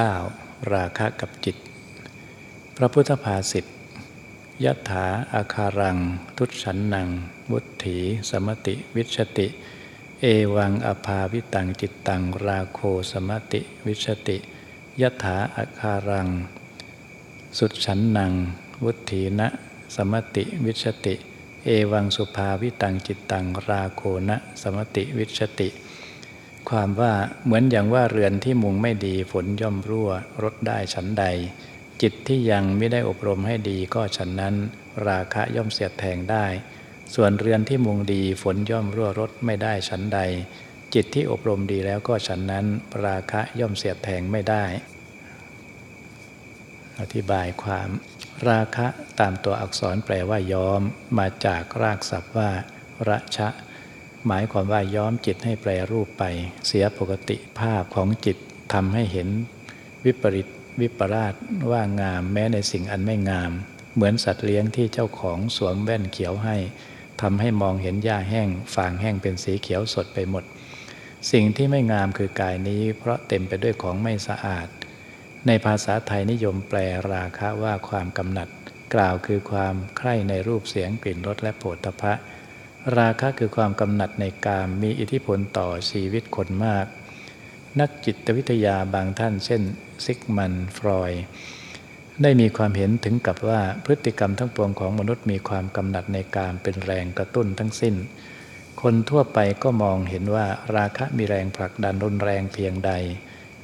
9. ราคะกับจิต พระพุทธภาษิตยถาอาคารัง ทุชันนังบุตถีสมติวิชติ เอวังอภาวิตังจิตตัง ราโคสมติวิชติยถาอาคารัง สุชันนัง วุถีนะ สมติวิชติ เอวังสุภาวิตังจิตตัง ราโคนะ สมติวิชติ ความว่าเหมือนอย่างว่าเรือนที่มุงไม่ดีฝนย่อมรั่วรถได้ฉันใด จิตที่ยังไม่ได้อบรมให้ดีก็ฉันนั้น ราคะย่อมเสียดแทงได้ ส่วนเรือนที่มุงดีฝนย่อมรั่วรถไม่ได้ฉันใด จิตที่อบรมดีแล้วก็ฉันนั้น ราคะย่อมเสียดแทงไม่ได้ อธิบายความ ราคะตามตัวอักษรแปลว่าย้อม มาจากรากศัพท์ว่า ระชะ หมายความว่าย้อมจิตให้แปรรูปไป เสียปกติภาพของจิตทำให้เห็นวิปริตวิปราชว่างามแม้ในสิ่งอันไม่งาม เหมือนสัตว์เลี้ยงที่เจ้าของสวมแว่นเขียวให้ทำให้มองเห็นหญ้าแห้งฟางแห้งเป็นสีเขียวสดไปหมด สิ่งที่ไม่งามคือกายนี้ เพราะเต็มไปด้วยของไม่สะอาด ในภาษาไทยนิยมแปลราคะว่าความกำหนัด กล่าวคือความใคร่ในรูปเสียงกลิ่นรสและโผฏฐพะ ราคะคือความกำหนัดในกามมีอิทธิพลต่อชีวิตคนมาก นักจิตวิทยาบางท่านเช่นซิกมันฟรอยได้มีความเห็นถึงกับว่าพฤติกรรมทั้งปวงของมนุษย์มีความกำหนัดในกามเป็นแรงกระตุ้นทั้งสิ้น คนทั่วไปก็มองเห็นว่าราคะมีแรงผลักดันรุนแรงเพียงใด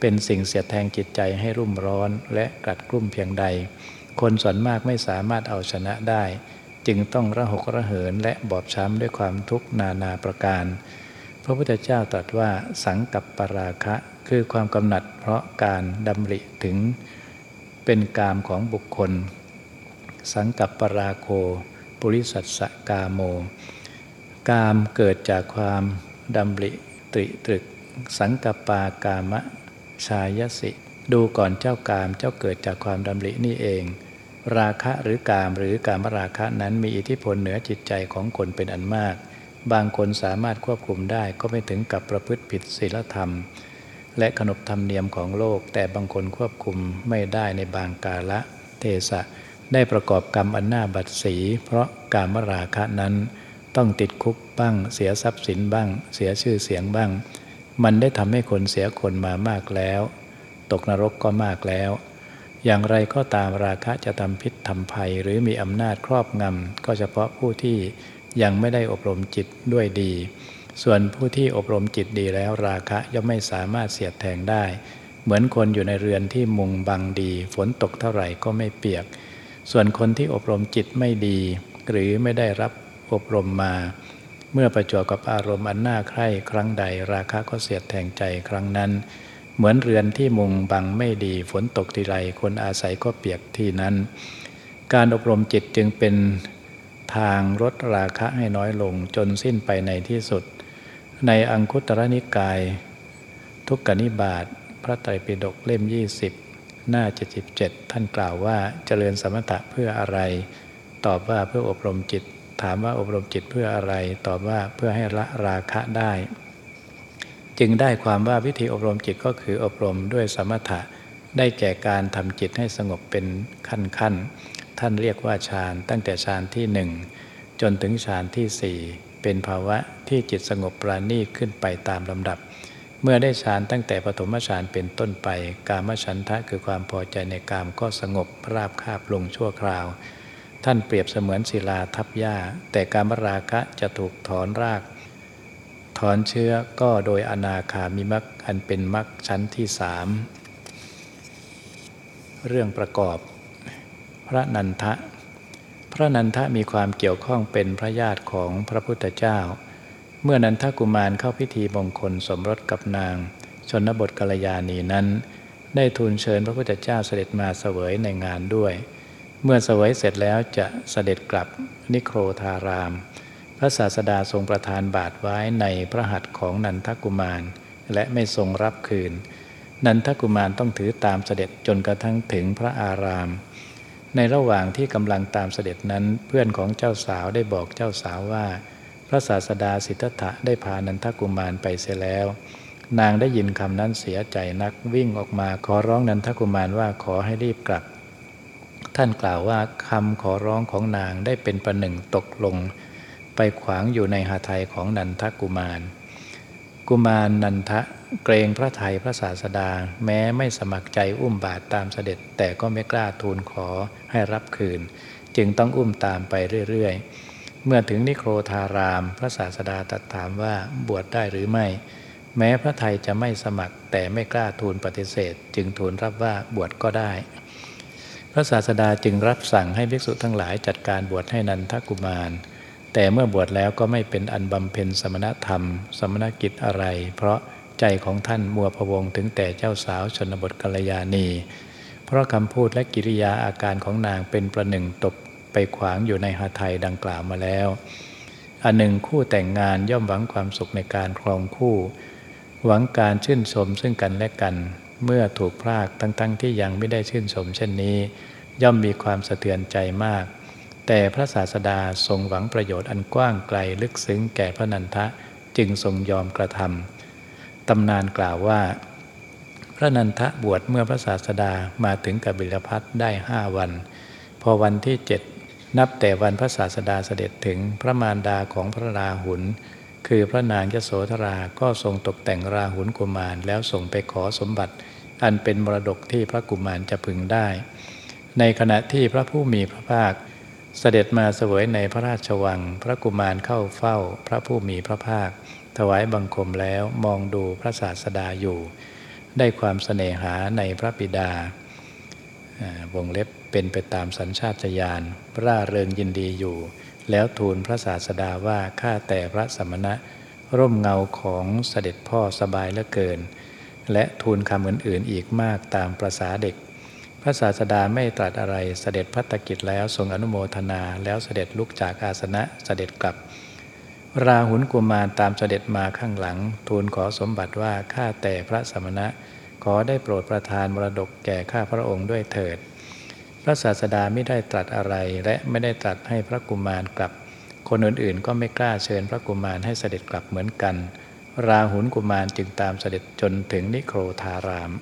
เป็นสิ่งเสียดแทงจิตใจให้รุ่มร้อนและกัดกลุ่มเพียงใด คนส่วนมากไม่สามารถเอาชนะได้ จึงต้องระหกระเหินและบอบช้ำด้วยความทุกข์นานาประการ พระพุทธเจ้าตรัสว่าสังกับปราคะ คือความกำหนัดเพราะการดำริถึงเป็นกามของบุคคล สังกับปราโคปุริสัสกาโม กามเกิดจากความดำริตริตรึก สังกับปากามะชายสิ ดูก่อนเจ้ากามเจ้าเกิดจากความดำรินี่เอง ราคะหรือกามหรือกามราคะนั้นมีอิทธิพลเหนือจิตใจของคนเป็นอันมาก บางคนสามารถควบคุมได้ก็ไม่ถึงกับประพฤติผิดศีลธรรม และขนบธรรมเนียมของโลก แต่บางคนควบคุมไม่ได้ในบางกาละเทศะได้ประกอบกรรมอันหน่าบัดสีเพราะกามราคะนั้นต้องติดคุกบ้าง เสียทรัพย์สินบ้าง เสียชื่อเสียงบ้าง มันได้ทำให้คนเสียคนมามากแล้ว ตกนรกก็มากแล้ว อย่างไรก็ตามราคะจะทำพิษทำภัยหรือมีอำนาจครอบงำก็เฉพาะผู้ที่ยังไม่ได้อบรมจิตด้วยดี ส่วนผู้ที่อบรมจิตดีแล้วราคะย่อมไม่สามารถเสียดแทงได้ เหมือนคนอยู่ในเรือนที่มุงบังดี ฝนตกเท่าไหร่ก็ไม่เปียก ส่วนคนที่อบรมจิตไม่ดี หรือไม่ได้รับอบรมมา เมื่อประจวบกับอารมณ์อันน่าใคร่ครั้งใด ราคะก็เสียดแทงใจครั้งนั้น เหมือนเรือนที่มุงบังไม่ดีฝนตกทีไรคนอาศัยก็เปียกที่นั้น การอบรมจิตจึงเป็นทางลดราคะให้น้อยลงจนสิ้นไปในที่สุด ในอังคุตรนิกาย ทุกกนิบาตพระไตรปิฎกเล่ม 20 หน้า 77 ท่านกล่าวว่าเจริญสมถะเพื่ออะไร ตอบว่าเพื่ออบรมจิต ถามว่าอบรมจิตเพื่ออะไร ตอบว่าเพื่อให้ละราคะได้ จึงได้ความว่าวิธีอบรมจิตก็คืออบรมด้วยสมถะ ได้แก่การทำจิตให้สงบเป็นขั้นขั้นท่านเรียกว่าฌานตั้งแต่ฌานที่หนึ่งจนถึงฌานที่สี่เป็นภาวะที่จิตสงบปราณีขึ้นไปตามลำดับ เมื่อได้ฌานตั้งแต่ปฐมฌานเป็นต้นไป กามฉันทะคือความพอใจในกามก็สงบราบคาบลงชั่วคราว ท่านเปรียบเสมือนศิลาทับหญ้า แต่การมราคะจะถูกถอนราก ถอนเชื้อก็โดยอนาคามิมักอันเป็นมักชั้นที่สามเรื่องประกอบพระนันทะ พระนันทะมีความเกี่ยวข้องเป็นพระญาติของพระพุทธเจ้า เมื่อนันทกุมารเข้าพิธีมงคลสมรสกับนาง ชนบทกัลยาณีนั้น ได้ทูลเชิญพระพุทธเจ้าเสด็จมาเสวยในงานด้วย เมื่อเสวยเสร็จแล้วจะเสด็จกลับนิโครธาราม พระศาสดาทรงประทานบาทไว้ในพระหัตถ์ของนันทกุมาร และไม่ทรงรับคืน นันทกุมารต้องถือตามเสด็จจนกระทั่งถึงพระอาราม ในระหว่างที่กำลังตามเสด็จนั้นเพื่อนของเจ้าสาวได้บอกเจ้าสาวว่า พระศาสดาสิทธัตถะได้พานันทกุมารไปเสียแล้ว นางได้ยินคำนั้นเสียใจนักวิ่งออกมาขอร้องนันทกุมารว่าขอให้รีบกลับ ท่านกล่าวว่าคำขอร้องของนางได้เป็นประหนึ่งตกลง ไปขวางอยู่ในหาไทยของนันทกุมาร กุมารนันทะเกรงพระไทยพระศาสดา แม้ไม่สมัครใจอุ้มบาทตามเสด็จ แต่ก็ไม่กล้าทูลขอให้รับคืน จึงต้องอุ้มตามไปเรื่อยๆ เมื่อถึงนิโครธาราม พระศาสดาตรัสถามว่าบวชได้หรือไม่ แม้พระไทยจะไม่สมัครแต่ไม่กล้าทูลปฏิเสธ จึงทูลรับว่าบวชก็ได้ พระศาสดาจึงรับสั่งให้ภิกษุทั้งหลายจัดการบวชให้นันทกุมาร แต่เมื่อบวชแล้วก็ไม่เป็นอันบำเพ็ญสมณธรรม สมณกิจอะไร เพราะใจของท่านมัวพวงถึงแต่เจ้าสาวชนบทกัลยาณี เพราะคำพูดและกิริยาอาการของนางเป็นประหนึ่งตบไปขวางอยู่ในหาไทยดังกล่าวมาแล้ว อันหนึ่งคู่แต่งงานย่อมหวังความสุขในการครองคู่ หวังการชื่นชมซึ่งกันและกัน เมื่อถูกพรากทั้งๆทที่ยังไม่ได้ชื่นชมเช่นนี้ ย่อมมีความสะเทือนใจมาก แต่พระศาสดาทรงหวังประโยชน์อันกว้างไกลลึกซึ้งแก่พระนันทะจึงทรงยอมกระทำตำนานกล่าวว่า พระนันทะบวชเมื่อพระศาสดามาถึงกบิลพัทได้ห้าวัน พอวันที่เจ็ดนับแต่วันพระศาสดาเสด็จถึงพระมารดาของพระราหุลคือพระนางยโสธราก็ทรงตกแต่งราหุลกุมารแล้วส่งไปขอสมบัติ อันเป็นมรดกที่พระกุมารจะพึงได้ ในขณะที่พระผู้มีพระภาค เสด็จมาเสวยในพระราชวัง พระกุมารเข้าเฝ้าพระผู้มีพระภาค ถวายบังคมแล้วมองดูพระศาสดาอยู่ ได้ความเสน่หาในพระบิดาวงเล็บเป็นไปตามสัญชาตญาณร่าเริงยินดีอยู่ แล้วทูลพระศาสดาว่าข้าแต่พระสมณะ ร่มเงาของเสด็จพ่อสบายเหลือเกิน และทูลคำอื่นๆอีกมากตามประษาเด็ก ระศาสดาไม่ตรัสอะไรเสด็จพัตกิจแล้วทรงอนุโมทนาแล้วเสด็จลุกจากอาสนะเสด็จกลับ ราหุลกุมารตามเสด็จมาข้างหลัง ทูลขอสมบัติว่าข้าแต่พระสมณะ ขอได้โปรดประทานมรดกแก่ข้าพระองค์ด้วยเถิด พระศาสดาไม่ได้ตรัสอะไรและไม่ได้ตรัสให้พระกุมารกลับ คนอื่นๆก็ไม่กล้าเชิญพระกุมารให้เสด็จกลับเหมือนกัน ราหุลกุมารจึงตามเสด็จจนถึงนิโครธาราม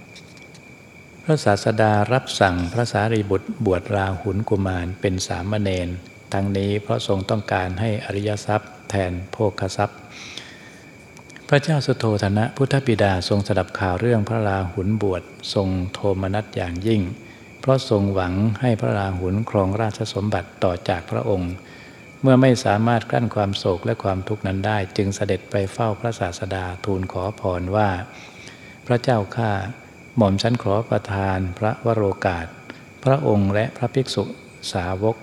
พระศาสดารับสั่งพระสารีบุตรบวชราหุลกุมารเป็นสามเณรทั้งนี้เพราะทรงต้องการให้อริยทรัพย์ แทนโภคทรัพย์ พระเจ้าสุโธธนะพุทธบิดาทรงสดับข่าวเรื่องพระราหุลบวชทรงโทมนัสอย่างยิ่ง เพราะทรงหวังให้พระราหุลครองราชสมบัติต่อจากพระองค์ เมื่อไม่สามารถกลั้นความโศกและความทุกข์นั้นได้ จึงเสด็จไปเฝ้าพระศาสดาทูลขอพรว่า พระเจ้าข้า หม่อมชั้นขอประทานพระวโรกาส พระองค์และพระภิกษุสาวก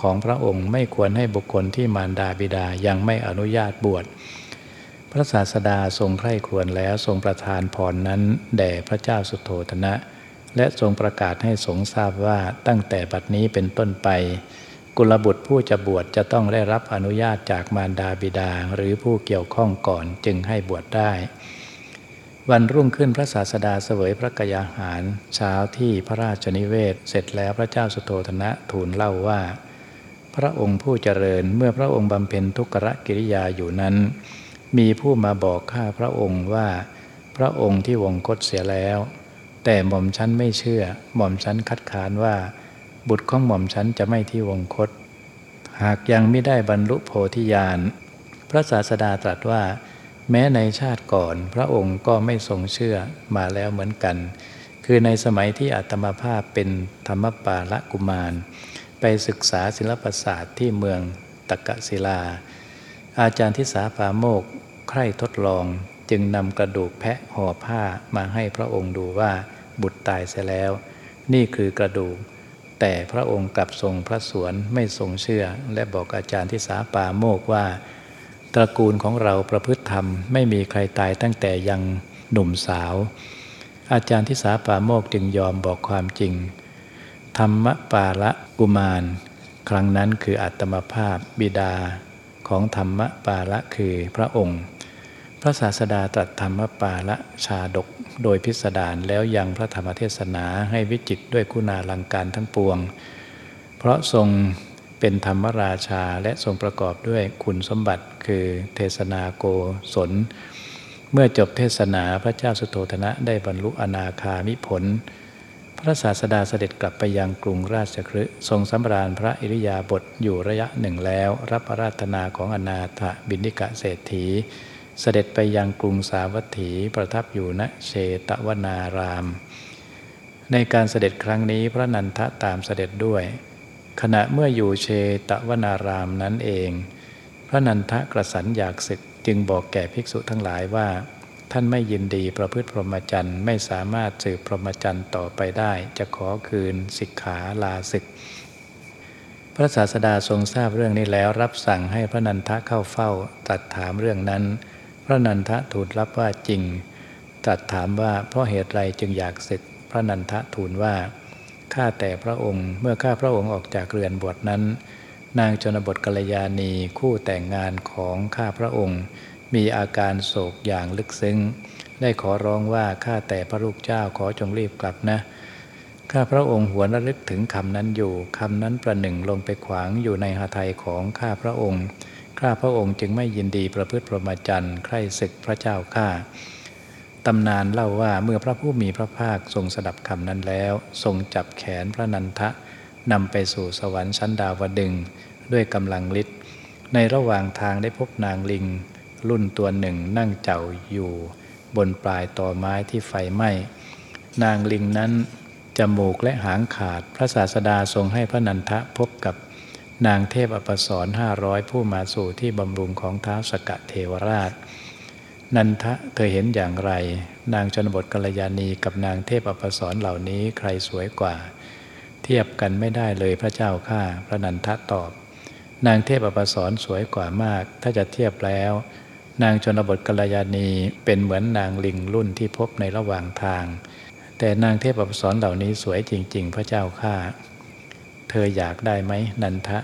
ของพระองค์ไม่ควรให้บุคคลที่มารดาบิดายังไม่อนุญาตบวช พระศาสดาทรงใคร่ควรแล้วทรงประทานพรนั้นแด่พระเจ้าสุโธธนะ และทรงประกาศให้สงทราบว่าตั้งแต่บัดนี้เป็นต้นไป กุลบุตรผู้จะบวชจะต้องได้รับอนุญาตจากมารดาบิดาหรือผู้เกี่ยวข้องก่อนจึงให้บวชได้ วันรุ่งขึ้นพระศาสดาเสวยพระกยาหาร เช้าที่พระราชนิเวศ เสร็จแล้วพระเจ้าสุโธธนะทูลเล่าว่า พระองค์ผู้เจริญเมื่อพระองค์บำเพ็ญทุกขกิริยาอยู่นั้น มีผู้มาบอกข้าพระองค์ว่า พระองค์ที่วงคตเสียแล้ว แต่หม่อมชั้นไม่เชื่อ หม่อมชั้นคัดค้านว่า บุตรของหม่อมชั้นจะไม่ที่วงคต หากยังไม่ได้บรรลุโพธิญาณพระศาสดาตรัสว่า แม้ในชาติก่อนพระองค์ก็ไม่ทรงเชื่อมาแล้วเหมือนกัน คือในสมัยที่อัตมาภาพเป็นธรรมปาละกุมาร ไปศึกษาศิลปศาสตร์ที่เมืองตะกะศิลา อาจารย์ทิสาปาโมกใคร่ทดลองจึงนำกระดูกแพะห่อผ้ามาให้พระองค์ดูว่าบุตรตายเสียแล้ว นี่คือกระดูก แต่พระองค์กลับทรงพระสวนไม่ทรงเชื่อ และบอกอาจารย์ทิสาปาโมกว่า ตระกูลของเราประพฤติธรรมไม่มีใครตายตั้งแต่ยังหนุ่มสาว อาจารย์ทิสาปาโมกจึงยอมบอกความจริง ธรรมปาละกุมาร ครั้งนั้นคืออัตมภาพบิดาของธรรมปาละคือพระองค์ พระศาสดาตรัสธรรมปาละชาดกโดยพิสดารแล้วยังพระธรรมเทศนาให้วิจิตด้วยคุณาลังการทั้งปวง เพราะทรงเป็นธรรมราชาและทรงประกอบด้วยคุณสมบัติ คือเทศนาโกศล เมื่อจบเทศนาพระเจ้าสุโธธนะได้บรรลุอนาคามิผล พระศาสดาเสด็จกลับไปยังกรุงราชคฤห์ทรงสำราญพระอิริยาบถอยู่ระยะหนึ่งแล้ว รับพระราชนาของอนาถบินิกะเศรษฐี เสด็จไปยังกรุงสาวัตถีประทับอยู่ณเชตวนาราม ในการเสด็จครั้งนี้พระนันทะตามเสด็จด้วยขณะเมื่ออยู่เชตวนารามนั้นเอง ระนันทะกระสันอยากศึกจึงบอกแก่ภิกษุทั้งหลายว่า ท่านไม่ยินดีประพฤติพรหมจรรย์ไม่สามารถสืบพรหมจรรย์ต่อไปได้ จะขอคืนสิกขาลาศึก พระศาสดาทรงทราบเรื่องนี้แล้วรับสั่งให้พระนันทะเข้าเฝ้าตรัสถามเรื่องนั้น พระนันทะทูลรับว่าจริงตรัสถามว่าเพราะเหตุไรจึงอยากศึก พระนันทะทูลว่าข้าแต่พระองค์เมื่อข้าพระองค์ออกจากเรือนบวชนั้น นางชนบทกัลยาณีคู่แต่งงานของข้าพระองค์ มีอาการโศกอย่างลึกซึ้ง ได้ขอร้องว่าข้าแต่พระลูกเจ้าขอจงรีบกลับนะข้าพระองค์หวนระลึกถึงคำนั้นอยู่คำนั้นประหนึ่งลงไปขวางอยู่ในหาไทยของข้าพระองค์ ข้าพระองค์จึงไม่ยินดีประพฤติพรหมจรรย์ใคร่ศึกพระเจ้าข้าตำนานเล่าว่าเมื่อพระผู้มีพระภาคทรงสดับคำนั้นแล้ว ทรงจับแขนพระนันทะนำไปสู่สวรรค์ชั้นดาวดึง ด้วยกำลังฤทธิ์ในระหว่างทางได้พบนางลิง รุ่นตัวหนึ่งนั่งเจ้าอยู่ บนปลายตอไม้ที่ไฟไหม้ นางลิงนั้นจมูกและหางขาดพระศาสดาทรงให้พระนันทะพบกับนางเทพอปสรห้าร้อยผู้มาสู่ที่บำรุงของท้าวสกะเทวราช นันทะเธอเห็นอย่างไร นางชนบทกัลยาณีกับนางเทพอปสรเหล่านี้ใครสวยกว่า เทียบกันไม่ได้เลยพระเจ้าข้าพระนันทะตอบ นางเทพอปสรสวยกว่ามาก ถ้าจะเทียบแล้ว นางชนบทกัลยาณีเป็นเหมือนนางลิงรุ่นที่พบในระหว่างทาง แต่นางเทพอปสรเหล่านี้สวยจริง ๆ พระเจ้าข้าเธออยากได้ไหมนันทะ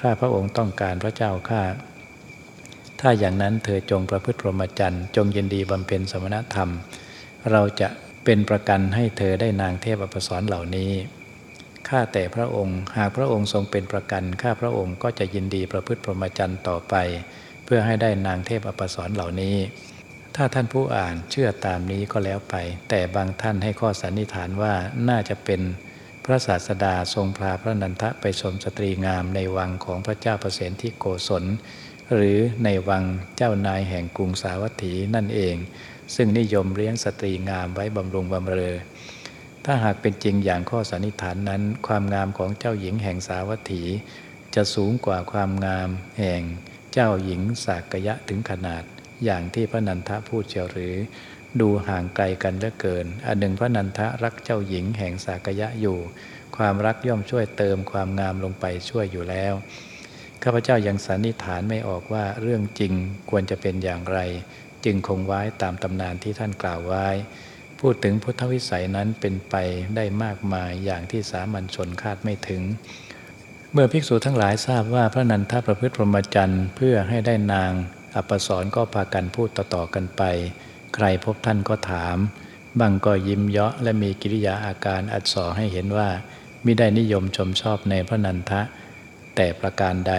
ข้าพระองค์ต้องการพระเจ้าข้าถ้าอย่างนั้นเธอจงประพฤติพรหมจรรย์จงยินดีบำเพ็ญสมณธรรม เราจะเป็นประกันให้เธอได้นางเทพอปสรเหล่านี้ ข้าแต่พระองค์ หากพระองค์ทรงเป็นประกัน ข้าพระองค์ก็จะยินดีประพฤติพรหมจรรย์ต่อไป เพื่อให้ได้นางเทพอปสรเหล่านี้ ถ้าท่านผู้อ่านเชื่อตามนี้ก็แล้วไป แต่บางท่านให้ข้อสันนิษฐานว่าน่าจะเป็นพระศาสดาทรงพาพระนันทะไปชมสตรีงามในวังของพระเจ้าประเสนที่โกศล หรือในวังเจ้านายแห่งกรุงสาวัตถีนั่นเอง ซึ่งนิยมเลี้ยงสตรีงามไว้บำรุงบำเรอ ถ้าหากเป็นจริงอย่างข้อสันนิษฐานนั้น ความงามของเจ้าหญิงแห่งสาวัตถี จะสูงกว่าความงามแห่งเจ้าหญิงสากยะถึงขนาด อย่างที่พระนันทะพูดเชียวหรือ ดูห่างไกลกันเหลือเกิน อันหนึ่งพระนันทะรักเจ้าหญิงแห่งสากยะอยู่ ความรักย่อมช่วยเติมความงามลงไปช่วยอยู่แล้วข้าพเจ้ายังสันนิษฐานไม่ออกว่าเรื่องจริงควรจะเป็นอย่างไร จึงคงไว้ตามตำนานที่ท่านกล่าวไว้ พูดถึงพุทธวิสัยนั้นเป็นไปได้มากมายอย่างที่สามัญชนคาดไม่ถึง เมื่อภิกษุทั้งหลายทราบว่าพระนันทประพฤติพรหมจรรย์เพื่อให้ได้นาง อัปสรก็พากันพูดต่อๆกันไป ใครพบท่านก็ถามบางก็ยิ้มเยาะและมีกิริยาอาการอัดสอให้เห็นว่ามิได้นิยมชมชอบในพระนันทะ แต่ประการใด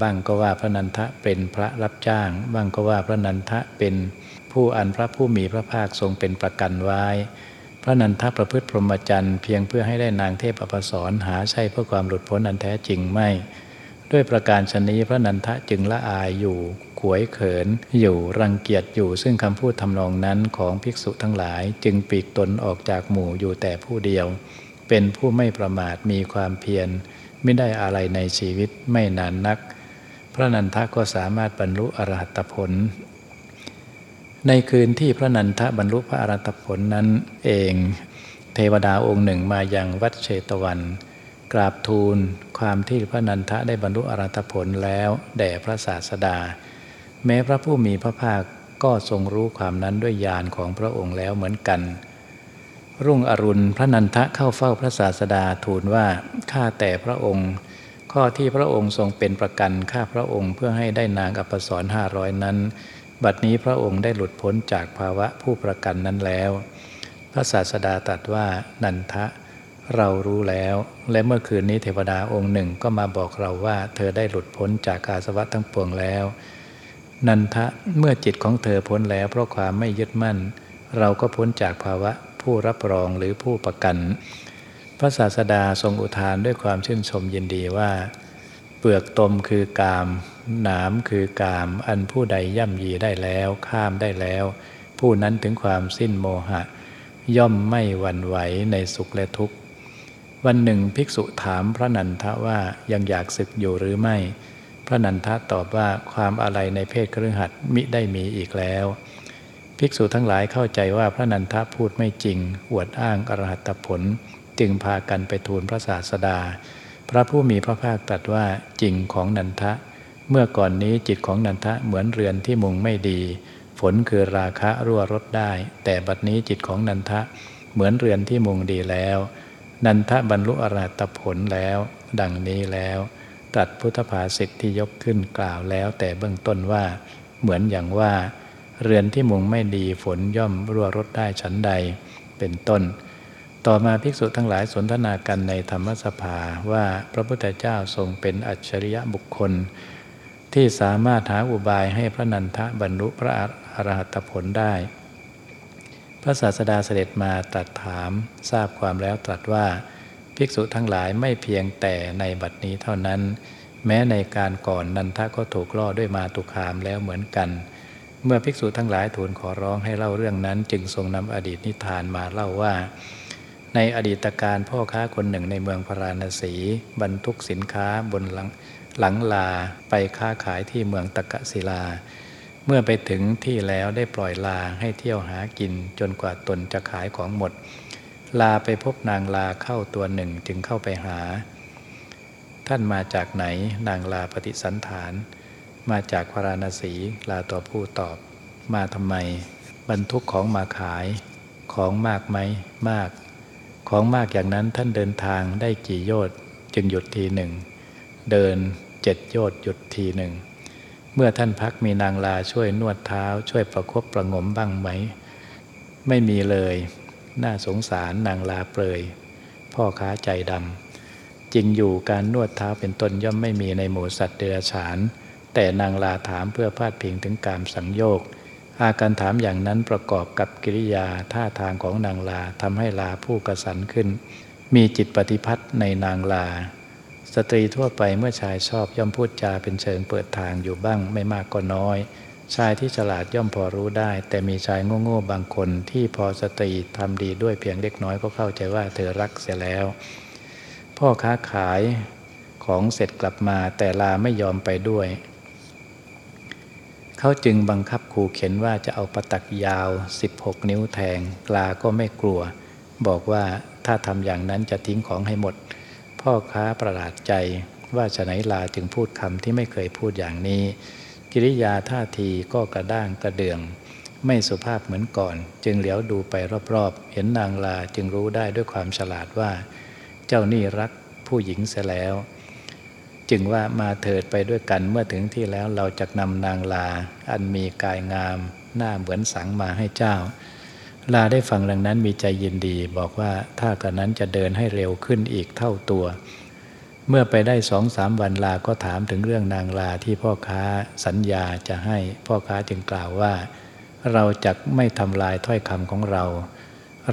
บ้างก็ว่าพระนันทะเป็นพระรับจ้างบ้างก็ว่าพระนันทะเป็น ผู้อันพระผู้มีพระภาคทรงเป็นประกันไว้ พระนันทประพฤติพรหมจรรย์เพียงเพื่อให้ได้นางเทพอปสรหาใช่เพื่อความหลุดพ้นอันแท้จริงไม่ ด้วยประการชนี้พระนันทะจึงละอายอยู่ ขวยเขิน อยู่รังเกียจอยู่ซึ่งคำพูดทำนองนั้นของภิกษุทั้งหลาย จึงปีกตนออกจากหมู่อยู่แต่ผู้เดียว เป็นผู้ไม่ประมาทมีความเพียรไม่ได้อะไรในชีวิตไม่นานนัก พระนันทะก็สามารถบรรลุอรหัตผล ในคืนที่พระนันทบรรลุพระอรหัตผลนั้นเอง เทวดาองค์หนึ่งมายังวัดเชตวัน กราบทูลความที่พระนันทะได้บรรลุอรหัตผลแล้วแด่พระศาสดา แม้พระผู้มีพระภาคก็ทรงรู้ความนั้นด้วยญาณของพระองค์แล้วเหมือนกัน รุ่งอรุณพระนันทะเข้าเฝ้าพระศาสดาทูลว่าข้าแต่พระองค์ ข้อที่พระองค์ทรงเป็นประกันข้าพระองค์เพื่อให้ได้นางอัปสรห้าร้อยนั้น บัดนี้พระองค์ได้หลุดพ้นจากภาวะผู้ประกันนั้นแล้ว พระศาสดาตรัสว่านันทะเรารู้แล้ว และเมื่อคืนนี้เทวดาองค์หนึ่งก็มาบอกเราว่า เธอได้หลุดพ้นจากอาสวะทั้งปวงแล้ว นันทะเมื่อจิตของเธอพ้นแล้ว เพราะความไม่ยึดมั่น เราก็พ้นจากภาวะผู้รับรองหรือผู้ประกัน พระศาสดาทรงอุทานด้วยความชื่นชมยินดีว่า เปลือกตมคือกาม หนามคือกาม อันผู้ใดย่ำยีได้แล้ว ข้ามได้แล้ว ผู้นั้นถึงความสิ้นโมหะ ย่อมไม่หวั่นไหวในสุขและทุกข์ วันหนึ่งภิกษุถามพระนันทะว่ายังอยากศึกอยู่หรือไม่ พระนันทะตอบว่าความอะไรในเพศครือหัดมิได้มีอีกแล้ว ภิกษุทั้งหลายเข้าใจว่าพระนันทะพูดไม่จริง อวดอ้างอรหัตผล จึงพากันไปทูลพระศาสดา พระผู้มีพระภาคตรัสว่าจริงของนันทะ เมื่อก่อนนี้จิตของนันทะเหมือนเรือนที่มุงไม่ดี ฝนคือราคะรั่วรดได้ แต่บัดนี้จิตของนันทะเหมือนเรือนที่มุงดีแล้ว นันทะบรรลุอรหัตผลแล้ว ดังนี้แล้วตรัสพุทธภาษิตที่ยกขึ้นกล่าวแล้ว แต่เบื้องต้นว่า เหมือนอย่างว่า เรือนที่มุงไม่ดีฝนย่อมรั่วรดได้ฉันใด เป็นต้น ต่อมาภิกษุทั้งหลายสนทนากันในธรรมสภาว่าพระพุทธเจ้าทรงเป็นอัจฉริยะบุคคล ที่สามารถหาอุบายให้พระนันทะบรรลุพระอรหัตผลได้ พระศาสดาเสด็จมาตรัสถามทราบความแล้วตรัสว่า ภิกษุทั้งหลายไม่เพียงแต่ในบัดนี้เท่านั้น แม้ในการก่อนนันทะก็ถูกล่อด้วยมาตุคามแล้วเหมือนกันเมื่อภิกษุทั้งหลายทูลขอร้องให้เล่าเรื่องนั้น จึงทรงนำอดีตนิทานมาเล่าว่า ในอดีตการพ่อค้าคนหนึ่งในเมืองพาราณสี บรรทุกสินค้าบนหลังหลังลาไปค้าขายที่เมืองตะกะศิลา เมื่อไปถึงที่แล้วได้ปล่อยลาให้เที่ยวหากินจนกว่าตนจะขายของหมด ลาไปพบนางลาเข้าตัวหนึ่งจึงเข้าไปหา ท่านมาจากไหนนางลาปฏิสันฐาน มาจากพาราณสีลาตัวผู้ตอบ มาทำไม บรรทุกของมาขายของมากไหมมาก ของมากอย่างนั้นท่านเดินทางได้กี่โยชน์จึงหยุดทีหนึ่ง เดินเจ็ดโยชน์หยุดทีหนึ่ง เมื่อท่านพักมีนางลาช่วยนวดเท้า ช่วยประคบประงมบ้างไหม ไม่มีเลย น่าสงสารนางลาเปรย พ่อค้าใจดำจริงอยู่การนวดเท้าเป็นต้นย่อมไม่มีในหมู่สัตว์เดรัจฉาน แต่นางลาถามเพื่อพาดพิงถึงการสังโยก อาการถามอย่างนั้นประกอบกับกิริยาท่าทางของนางลาทำให้ลาผู้กระสันขึ้น มีจิตปฏิพัทธ์ในนางลา สตรีทั่วไปเมื่อชายชอบย่อมพูดจาเป็นเชิงเปิดทางอยู่บ้างไม่มากก็น้อย ชายที่ฉลาดย่อมพอรู้ได้ แต่มีชายโง่ๆบางคนที่พอสตรีทำดีด้วยเพียงเล็กน้อยก็เข้าใจว่าเธอรักเสียแล้ว พ่อค้าขายของเสร็จกลับมาแต่ลาไม่ยอมไปด้วย เขาจึงบังคับขู่เข็นว่าจะเอาประตักยาว 16 นิ้วแทงลาก็ไม่กลัว บอกว่าถ้าทำอย่างนั้นจะทิ้งของให้หมด พ่อค้าประหลาดใจว่าฉไหนลาจึงพูดคำที่ไม่เคยพูดอย่างนี้ กิริยาท่าทีก็กระด้างกระเดือง ไม่สุภาพเหมือนก่อน จึงเหลียวดูไปรอบๆ เห็นนางลาจึงรู้ได้ด้วยความฉลาดว่า เจ้านี่รักผู้หญิงเสียแล้ว จึงว่ามาเถิดไปด้วยกันเมื่อถึงที่แล้วเราจะนำนางลา อันมีกายงาม หน้าเหมือนสังมาให้เจ้า ลาได้ฟังดังนั้นมีใจยินดี บอกว่าถ้ากระนั้นจะเดินให้เร็วขึ้นอีกเท่าตัว เมื่อไปได้สองสามวันลาก็ถามถึงเรื่องนางลาที่พ่อค้าสัญญาจะให้พ่อค้าจึงกล่าวว่า เราจะไม่ทำลายถ้อยคำของเรา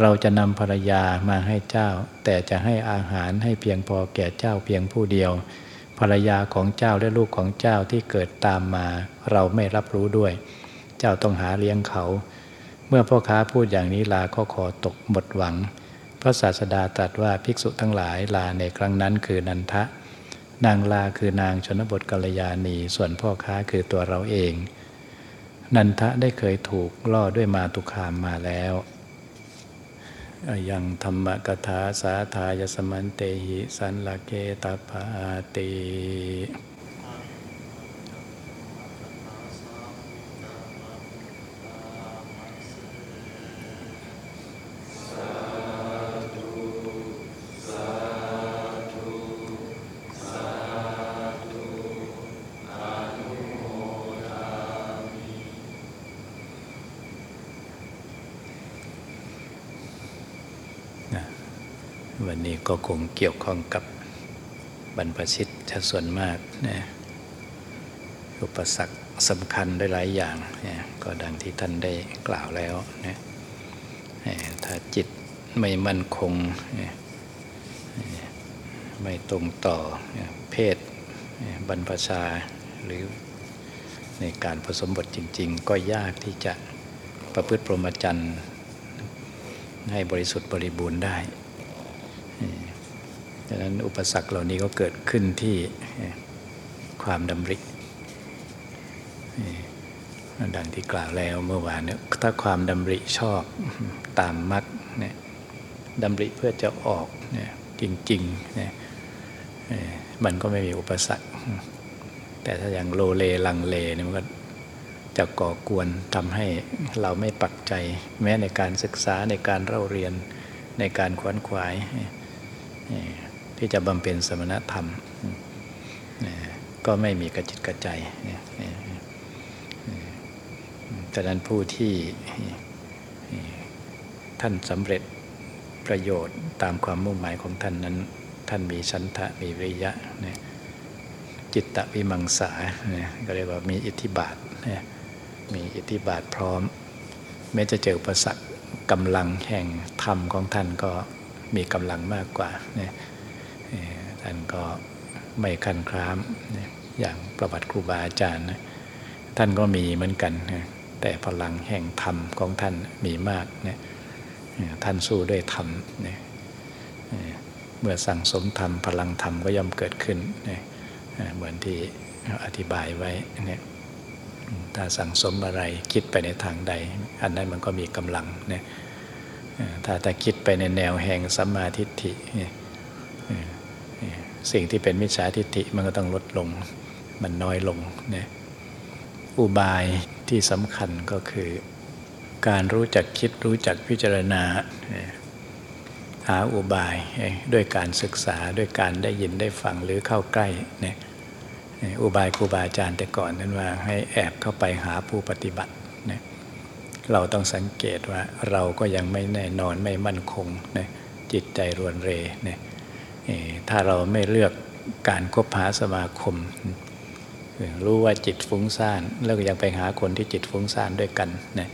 เราจะนำภรรยามาให้เจ้า แต่จะให้อาหารให้เพียงพอแก่เจ้าเพียงผู้เดียว ภรรยาของเจ้าและลูกของเจ้าที่เกิดตามมา เราไม่รับรู้ด้วย เจ้าต้องหาเลี้ยงเขา เมื่อพ่อค้าพูดอย่างนี้ลาก็ขอตกหมดหวัง พระศาสดาตรัสว่าภิกษุทั้งหลายลาในครั้งนั้นคือนันทะ นางลาคือนางชนบทกัลยาณี ส่วนพ่อค้าคือตัวเราเอง นันทะได้เคยถูกล่อด้วยมาตุคามมาแล้ว ยังธรรมกถาสาทายสมันเตหิสันลเกตปาติวันนี้ก็ คงเกี่ยวข้องกับบรรพชิตชส่วนมากนะอุปสรรคสำคัญได้หลายอย่างนี่ยก็ดังที่ท่านได้กล่าวแล้วนะถ้าจิตไม่มั่นคงไม่ตรงต่อเพศบรรพชาหรือในการผสมบทจริง ๆ ก็ยากที่จะประพฤติพรหมจรรย์ให้บริสุทธิ์บริบูรณ์ได้ ดังนั้นอุปสรรคเหล่านี้ก็เกิดขึ้นที่ความดำริดังที่กล่าวแล้วเมื่อวานเนี่ยถ้าความดำริชอบตามมรรคเนี่ยดำริเพื่อจะออกเนี่ยจริงๆเนี่ยมันก็ไม่มีอุปสรรค แต่ถ้าอย่างโลเลลังเลเนี่ยมันก็จะก่อกวนทำให้เราไม่ปักใจ แม้ในการศึกษาในการเล่าเรียนในการขวนขวาย ที่จะบำเพ็ญสมณธรรม ก็ไม่มีกระจิตกระใจแต่นั้นผู้ที่ท่านสำเร็จประโยชน์ตามความมุ่งหมายของท่านนั้น ท่านมีชันทะมีวิริยะนะจิตตวิมังสานะก็เรียกว่ามีอิทธิบาทนะมีอิทธิบาทพร้อม แม้จะเจออุปสรรคกำลังแห่งธรรมของท่านก็มีกำลังมากกว่านะ ท่านก็ไม่คันครามอย่างประวัติครูบาอาจารย์นะท่านก็มีเหมือนกันนะแต่พลังแห่งธรรมของท่านมีมากนะท่านสู้ด้วยธรรมนะเมื่อสั่งสมธรรมพลังธรรมก็ย่อมเกิดขึ้นนะเหมือนที่อธิบายไว้ถ้าสั่งสมอะไรคิดไปในทางใด อันนั้นมันก็มีกำลังนะถ้าถ้าคิดไปในแนวแห่งสัมมาทิฏฐิ สิ่งที่เป็นมิจฉาทิฏฐิมันก็ต้องลดลง มันน้อยลงนะอุบายที่สำคัญก็คือ การรู้จักคิดรู้จักพิจารณา หาอุบายด้วยการศึกษาด้วยการได้ยินได้ฟังหรือเข้าใกล้เนี่ยอุบายครูบาอาจารย์แต่ก่อนนั้นว่าให้แอบเข้าไปหาผู้ปฏิบัติเนี่ยเราต้องสังเกตว่าเราก็ยังไม่แน่นอนไม่มั่นคงนี่ยจิตใจรวนเรเนี่ย ถ้าเราไม่เลือกการคบหาสมาคม รู้ว่าจิตฟุ้งซ่านแล้วก็ยังไปหาคนที่จิตฟุ้งซ่านด้วยกันนะ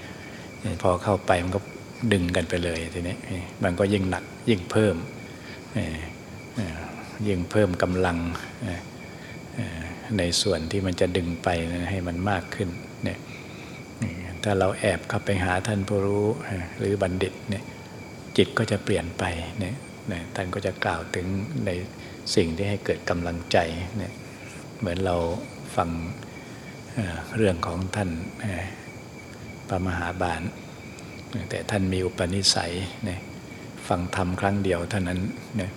พอเข้าไปมันก็ดึงกันไปเลยทีนี้มันก็ยิ่งหนักยิ่งเพิ่มยิ่งเพิ่มกำลังในส่วนที่มันจะดึงไปให้มันมากขึ้นเนี่ยถ้าเราแอบเข้าไปหาท่านผู้รู้หรือบัณฑิตเนี่ยจิตก็จะเปลี่ยนไปเนี่ย ท่านก็จะกล่าวถึงในสิ่งที่ให้เกิดกำลังใจเนี่ยเหมือนเราฟังเรื่องของท่านพระมหาบาล แต่ท่านมีอุปนิสัยนี่ยฟังธรรมครั้งเดียวเท่านั้นนี่ย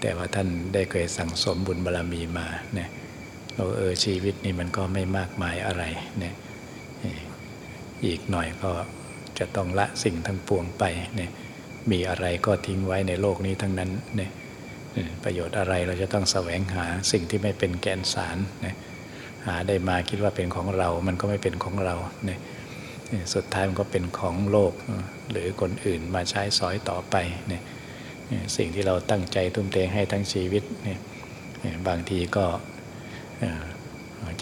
แต่ว่าท่านได้เคยสั่งสมบุญบารรมีมานี่ยเราเออชีวิตนี้มันก็ไม่มากมายอะไรนี่ยอีกหน่อยก็จะต้องละสิ่งทั้งปวงไปเนี่ย มีอะไรก็ทิ้งไว้ในโลกนี้ทั้งนั้นเนี่ยประโยชน์อะไรเราจะต้องแสวงหาสิ่งที่ไม่เป็นแกนสารนะหาได้มาคิดว่าเป็นของเรา มันก็ไม่เป็นของเราเนี่ยสุดท้ายมันก็เป็นของโลก หรือคนอื่นมาใช้สอยต่อไปเนี่ยสิ่งที่เราตั้งใจทุ่มเทให้ทั้งชีวิตเนี่ยบางทีก็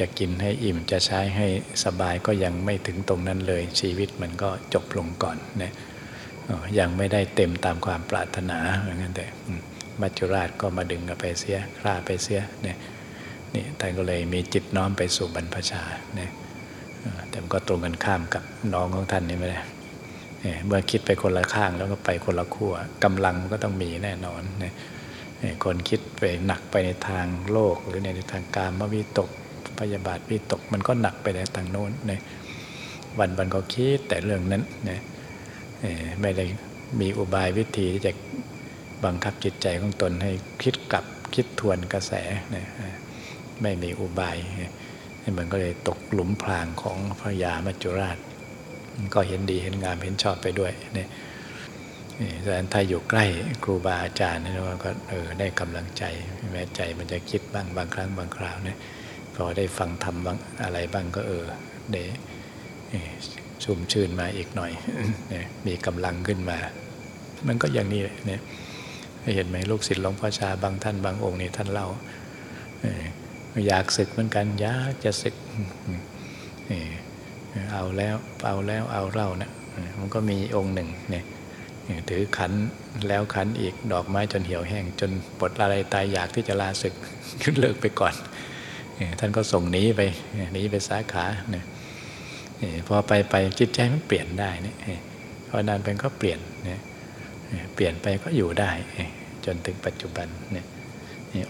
จะกินให้อิ่มจะใช้ให้สบายก็ยังไม่ถึงตรงนั้นเลยชีวิตมันก็จบลงก่อนเนี่ย ยังไม่ได้เต็มตามความปรารถนาเหมือนกันแต่มัจจุราชก็มาดึงกันไปเสียฆ่าไปเสียเนี่ยนี่ท่านก็เลยมีจิตน้อมไปสู่บรรพชาเนี่ยแต่มันก็ตรงกันข้ามกับน้องของท่านนี่ไม่ได้เมื่อคิดไปคนละข้างแล้วก็ไปคนละขั้วกำลังก็ต้องมีแน่นอนเนี่ยคนคิดไปหนักไปในทางโลกหรือในทางการมวิตกพยาบาทวิตกมันก็หนักไปในทางโน้นเนี่ยวันวันก็คิดแต่เรื่องนั้นเนี่ย ไม่ได้มีอุบายวิธีที่จะบังคับจิตใจของตนให้คิดกลับคิดทวนกระแสนะไม่มีอุบายมันก็เลยตกหลุมพรางของพระยามัจจุราช ก็เห็นดีเห็นงามเห็นชอบไปด้วยนี่ยดังนั้นถ้าอยู่ใกล้ครูบาอาจารย์นี่ก็เออได้กำลังใจแม้ใจมันจะคิดบ้างบางครั้งบางคราวเนี่ยพอได้ฟังธรรมบางอะไรบ้างก็เออได้ ชุ่มชื่นมาอีกหน่อยมีกำลังขึ้นมา มันก็อย่างนี้เนี่ยเห็นไหมลูกศิษย์หลวงพ่อชาบางท่านบางองค์นี่ท่านเล่าอยากศึกเหมือนกันอยากจะศึกเอาแล้วเอาแล้วเอาเล่านะมันก็มีองค์หนึ่งเนี่ยถือขันแล้วขันอีกดอกไม้จนเหี่ยวแห้ง จนปลดอะไรตายอยากที่จะลาศึกเลิกไปก่อนท่านก็ส่งหนีไปหนีไปสาขาเนี่ย พอไปไปจิตใจมันเปลี่ยนได้เนี่ยพอนานไปก็เปลี่ยนเนี่ยเปลี่ยนไปก็อยู่ได้ จนถึงปัจจุบันเนี่ย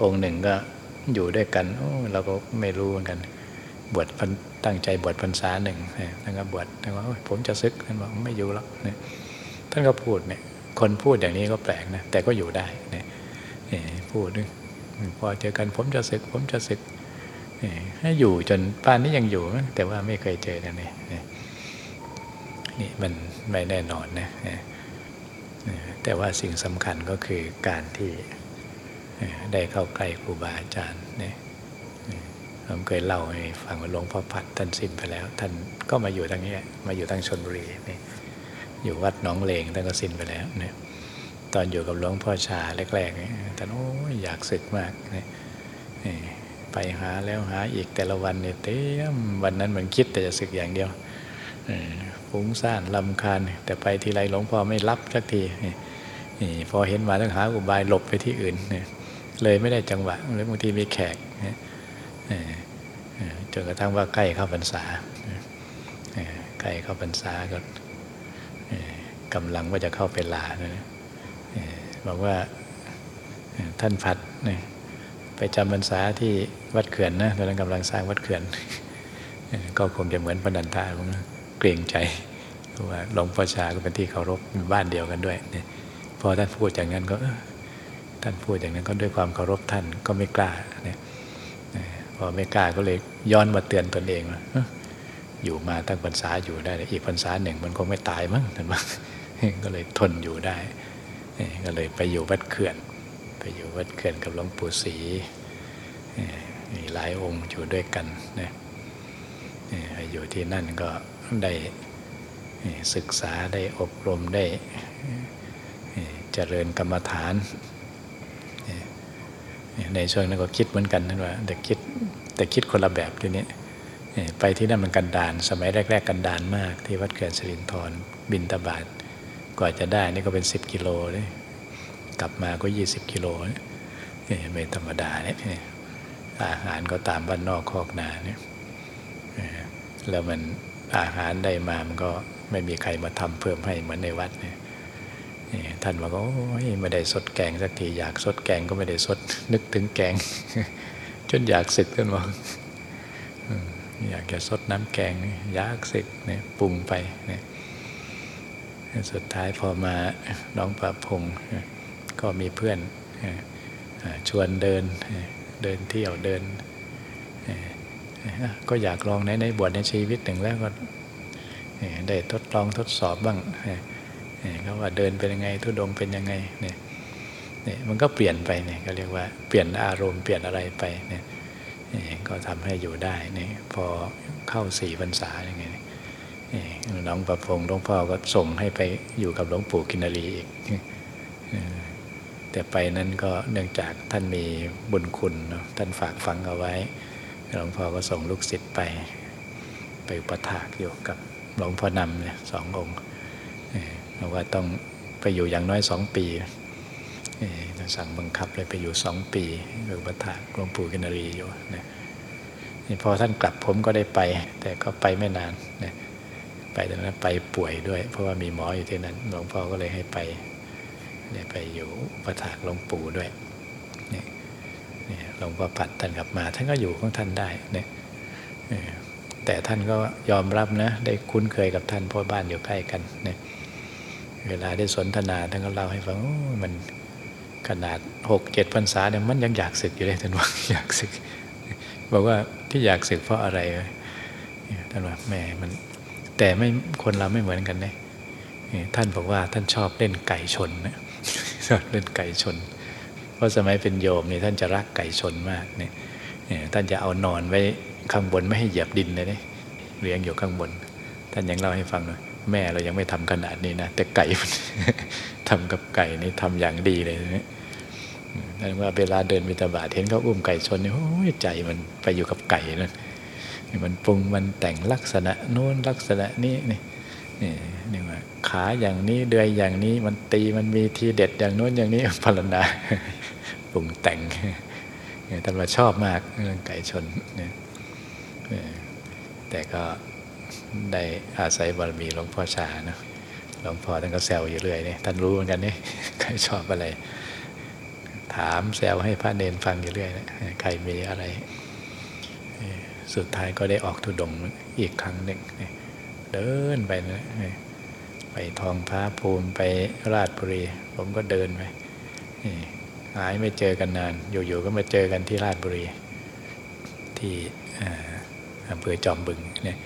องค์หนึ่งก็อยู่ด้วยกันเราก็ไม่รู้เหมือนกัน บวชตั้งใจบวชพรรษาหนึ่งท่านก็บวชท่านว่าผมจะซึกท่านบอกไม่อยู่แล้วเนี่ยท่านก็พูดเนี่ยคนพูดอย่างนี้ก็แปลกนะแต่ก็อยู่ได้เนี่ยพูดพอเจอกันผมจะศึก ผมจะศึก ให้อยู่จนป้านนี้ยังอยู่แต่ว่าไม่เคยเจอกันนี่นี่มันไม่แน่นอนนะแต่ว่าสิ่งสำคัญก็คือการที่ได้เข้าใกล้ครูบาอาจารย์เนี่ยผมเคยเล่าให้ฟังว่าหลวงพ่อพัดท่านสิ้นไปแล้ว ท่านก็มาอยู่ทางนี้มาอยู่ทางชนบุรีนี่อยู่วัดหนองเลงท่านก็สิ้นไปแล้วเนี่ยตอนอยู่กับหลวงพ่อชาแรกๆท่านโอ้ยอยากศึกมากเนี่ย ไปหาแล้วหาอีกแต่ละวันเนี่ยเต็มวันนั้นเหมือนคิดแต่จะศึกอย่างเดียวฟุ้งซ่านลำคาญ แต่ไปทีไรหลวงพ่อไม่รับสักทีพอเห็นมาต้องหาอุบายหลบไปที่อื่น เลยไม่ได้จังหวะหรือบางทีมีแขกจนกระทั่งว่าใกล้เข้าพรรษาใกล้เข้าพรรษาก็กำลังว่าจะเข้าไปลานะบอกว่าท่านพัดเนี่ย ไปจำพรรษาที่วัดเขื่อนนะตอนนั้นกำลังสร้างวัดเขื่อน ก็คงจะเหมือนพนันทาผมเกรงใจเพราะว่าหลวงพ่อชาก็เป็นที่เคารพบ้านเดียวกันด้วยเนี่ยพอท่านพูดอย่างนั้นก็ท่านพูดอย่างนั้นก็ด้วยความเคารพท่านก็ไม่กล้าเนี่ยพอไม่กล้าก็เลยย้อนมาเตือนตนเองว่าอยู่มาตั้งพรรษาอยู่ได้ อีกพรรษาหนึ่งมันคงไม่ตายมั้งท่านว่าก็เลยทนอยู่ได้ ก็เลยไปอยู่วัดเขื่อน ไปอยู่วัดเขื่อนกับหลวงปู่ศรีมีหลายองค์อยู่ด้วยกันนะอยู่ที่นั่นก็ได้ศึกษาได้อบรมได้เจริญกรรมฐาน ในช่วงนั้นก็คิดเหมือนกันนั่นว่าแต่คิดแต่คิดคนละแบบทีนี้ไปที่นั่นมันกันดานสมัยแรก ๆ กันดานมากที่วัดเกิดสิรินทรบินตบาทกว่าจะได้นี่ก็เป็นสิบกิโลเลย กลับมาก็ยี่สิบกิโลไม่ธรรมดาเนี่ยอาหารก็ตามบ้านนอกคอกนาเนี่ยแล้วมันอาหารได้มามันก็ไม่มีใครมาทำเพิ่มให้เหมือนในวัดเนี่ยท่านบอกว่าโอ้ยไม่ได้สดแกงสักทีอยากสดแกงก็ไม่ได้สดนึกถึงแกง จนอยากสึกท่านบอกอยากจะสดน้ำแกงอยากสึกเนี่ยปรุงไปเนี่ยสุดท้ายพอมาน้องประพงษ์ ก็มีเพื่อนชวนเดินเดินเที่ยวเดิน ก็อยากลองในในบวชในชีวิตหนึ่งแล้วก็ได้ทดลองทดสอบบ้างเขาว่าเดินเป็นยังไงทุดงเป็นยังไงเนี่ยเนี่ยมันก็เปลี่ยนไปเนี่ยก็เรียกว่าเปลี่ยนอารมณ์เปลี่ยนอะไรไปเนี่ยก็ทำให้อยู่ได้เนี่ยพอเข้าสี่พรรษาอย่างเงี้ยน้องประพงษ์หลวงพ่อก็ส่งให้ไปอยู่กับหลวงปู่กินรีอีก แต่ไปนั้นก็เนื่องจากท่านมีบุญคุณเนาะท่านฝากฝังเอาไว้หลวงพ่อก็ส่งลูกศิษย์ไป ไปประทากอยู่กับหลวงพ่อนำเนี่ยสององค์บอกว่าต้องไปอยู่อย่างน้อยสองปีจะสั่งบังคับเลยไปอยู่สองปีอยู่ประทากหลวงปู่กินรีอยู่นะนี่พอท่านกลับผมก็ได้ไป แต่ก็ไปไม่นานนะไปตอนนั้นไปป่วยด้วย เพราะว่ามีหมออยู่ที่นั้นหลวงพ่อก็เลยให้ไป ได้ไปอยู่ประถากหลวงปู่ด้วยเนี่นี่หลวงพ่อปัดท่านกลับมา ท่านก็อยู่ของท่านได้เนี่ยแต่ท่านก็ยอมรับนะ ได้คุ้นเคยกับท่านเพราะบ้านอยู่ใกล้กันเนี่ยเวลาได้สนทนาท่านก็เล่าให้ฟังมันขนาดหกเจ็ดพรรษาเนี่ยมันยังอยากศึกอยู่เลยท่านว่าอยากศึก บอกว่าที่อยากศึกเพราะอะไรท่านว่าแม่มัน แต่ไม่คนเราไม่เหมือนกันนะท่านบอกว่าท่านชอบเล่นไก่ชนนะชอบ เล่นไก่ชน เพราะสมัยเป็นโยมนี่ท่านจะรักไก่ชนมากเนี่ยท่านจะเอานอนไว้ข้างบนไม่ให้เหยียบดินเลยเนี่ยเลี้ยงอยู่ข้างบน ท่านยังเล่าให้ฟังหน่อยแม่เรายังไม่ทำขนาดนี้นะแต่ไก่ทำกับไก่นี่ทำอย่างดีเลยเนี่ยนั่นว่าเวลาเดินบิณฑบาตเห็นเขาอุ้มไก่ชนเนี่ยโอ้ยใจมันไปอยู่กับไก่นั่นมันปรุงมันแต่งลักษณะโน้นลักษณะนี้นี่ นี่นี่ว่าขาอย่างนี้เดือยอย่างนี้มันตีมันมีทีเด็ดอย่างโน้นอย่างนี้พรรณนาปรุงแต่งท่านว่าชอบมากเรื่องไก่ชนเนี่ยแต่ก็ได้อาศัยบารมีหลวงพ่อชาเนาะหลวงพ่อท่านก็แซวอยู่เรื่อยเนี่ยท่านรู้เหมือนกันนี่ใครชอบอะไร ถามแซวให้พระเนนฟังอยู่เรื่อยนะใครมีอะไร สุดท้ายก็ได้ออกทุดงอีกครั้งหนึ่งเดินไปนะไปทองพระภูมิไปราชบุรี ผมก็เดินไปหายไม่เจอกันนาน อยู่ๆก็มาเจอกันที่ราชบุรี ที่อำเภอจอมบึงเนี่ย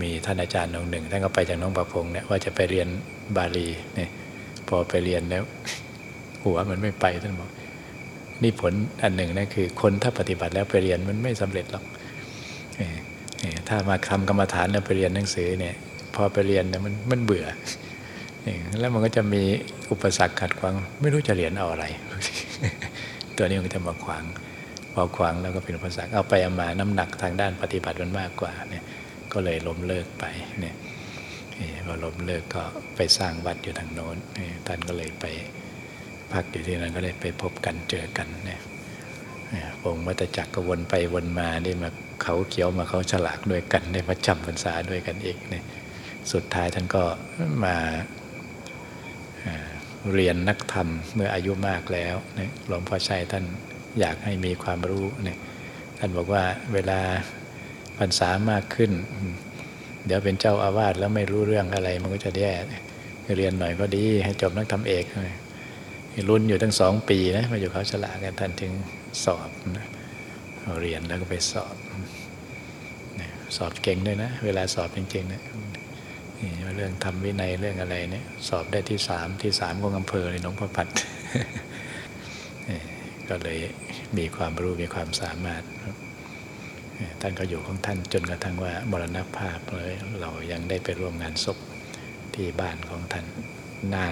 มีท่านอาจารย์องหนึ่งท่านก็ไปจากน้องประพงเนี่ยว่าจะไปเรียนบาลีเนี่ยพอไปเรียนแล้ว หัวมันไม่ไปท่านบอกนี่ผลอันหนึ่งนั่นคือ คนถ้าปฏิบัติแล้วไปเรียนมันไม่สำเร็จหรอก ถ้ามาทำกรรมฐานแล้วไปเรียนหนังสือเนี่ย พอไปเรียนเนี่ยมันมันเบื่อ แล้วมันก็จะมีอุปสรรคขัดขวาง ไม่รู้จะเรียนเอาอะไร ตัวนี้มันก็จะมาขวาง พอขวางแล้วก็เป็นอุปสรรค เอาไปเอามาน้ำหนักทางด้านปฏิบัติมันมากกว่าเนี่ย ก็เลยล้มเลิกไปเนี่ยพอล้มเลิกก็ไปสร้างวัดอยู่ทางโน้นท่านก็เลยไปพักอยู่ที่นั้นก็เลยไปพบกันเจอกันเนี่ย องค์วัตจักรก็วนไปวนมาได้มาเขาเขียวมาเขาฉลากด้วยกันได้มาจำพรรษาด้วยกันอีกเนี่ยสุดท้ายท่านก็มาเรียนนักธรรมเมื่ออายุมากแล้วนีหลวงพ่อชัยท่านอยากให้มีความรู้เนี่ยท่านบอกว่าเวลาพรรษามากขึ้น เดี๋ยวเป็นเจ้าอาวาสแล้วไม่รู้เรื่องอะไร มันก็จะแย่เรียนหน่อยก็ดีให้จบนักธรรมเอกรุ่นอยู่ตั้งสองปีนะมาอยู่เขาฉลากันท่านถึงสอบนะเรียนแล้วก็ไปสอบสอบเก่งด้วยนะ เวลาสอบจริงๆเนะเรื่องทำวินัยเรื่องอะไรเนี่ย สอบได้ที่สามที่สามของอำเภอเลยน้องพ่อพัดก็เลยมีความรู้มีความสามารถท่านก็อยู่ของท่านจนกระทั่งว่ามรณภาพเลยเรายังได้ไปร่วมงานศพที่บ้านของท่านหน้า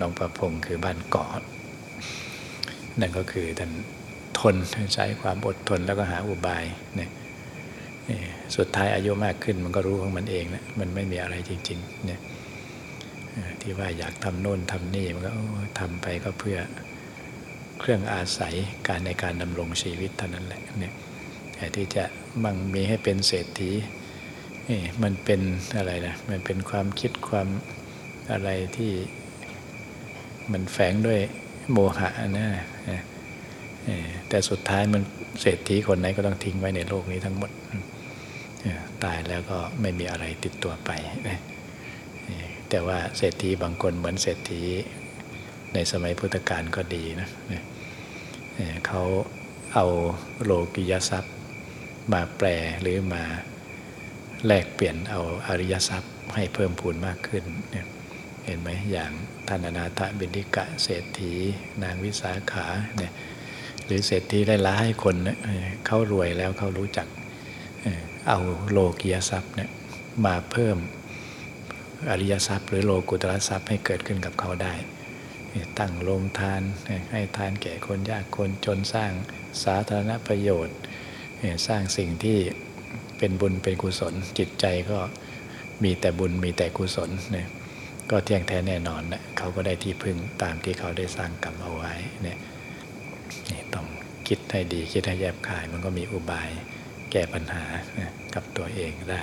น้องประพงคือบ้านเกาะ นั่นก็คือท่านทนใช้ความอดทนแล้วก็หาอุบายเนี่ยสุดท้ายอายุมากขึ้นมันก็รู้ของมันเองนะมันไม่มีอะไรจริงๆเนี่ยที่ว่าอยากทำโน่นทำนี่มันก็ทำไปก็เพื่อเครื่องอาศัยการในการดำรงชีวิตเท่านั้นแหละเนี่ยแต่ที่จะมั่งมีให้เป็นเศรษฐีนี่มันเป็นอะไรนะมันเป็นความคิดความอะไรที่มันแฝงด้วย โมหะนะแต่สุดท้ายมันเศรษฐีคนไหนก็ต้องทิ้งไว้ในโลกนี้ทั้งหมด ตายแล้วก็ไม่มีอะไรติดตัวไป แต่ว่าเศรษฐีบางคนเหมือนเศรษฐีในสมัยพุทธกาลก็ดีนะเขาเอาโลกิยทรัพย์มาแปลหรือมาแลกเปลี่ยนเอาอริยทรัพย์ให้เพิ่มพูนมากขึ้นเนี่ย ห็นไหมอย่างท่านอนาถบินิกะเศรษฐี นางวิสาขาเนี่ยหรือเศรษฐีหลายๆคนเนี่ยเขารวยแล้วเขารู้จักเอาโลกียทรัพย์เนี่ยมาเพิ่มอริยทรัพย์ หรือโลกุตระทรัพย์ให้เกิดขึ้นกับเขาได้ ตั้งโรงทานให้ทานแก่คนยากคนจนสร้างสาธารณประโยชน์ สร้างสิ่งที่เป็นบุญเป็นกุศลจิตใจก็มีแต่บุญมีแต่กุศลเนี่ย ก็เที่ยงแท้แน่นอนนะเขาก็ได้ที่พึ่งตามที่เขาได้สร้างกรรมเอาไว้เนี่ยนี่ต้องคิดให้ดีคิดให้แยบคาย มันก็มีอุบายแก้ปัญหากับตัวเองได้